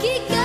que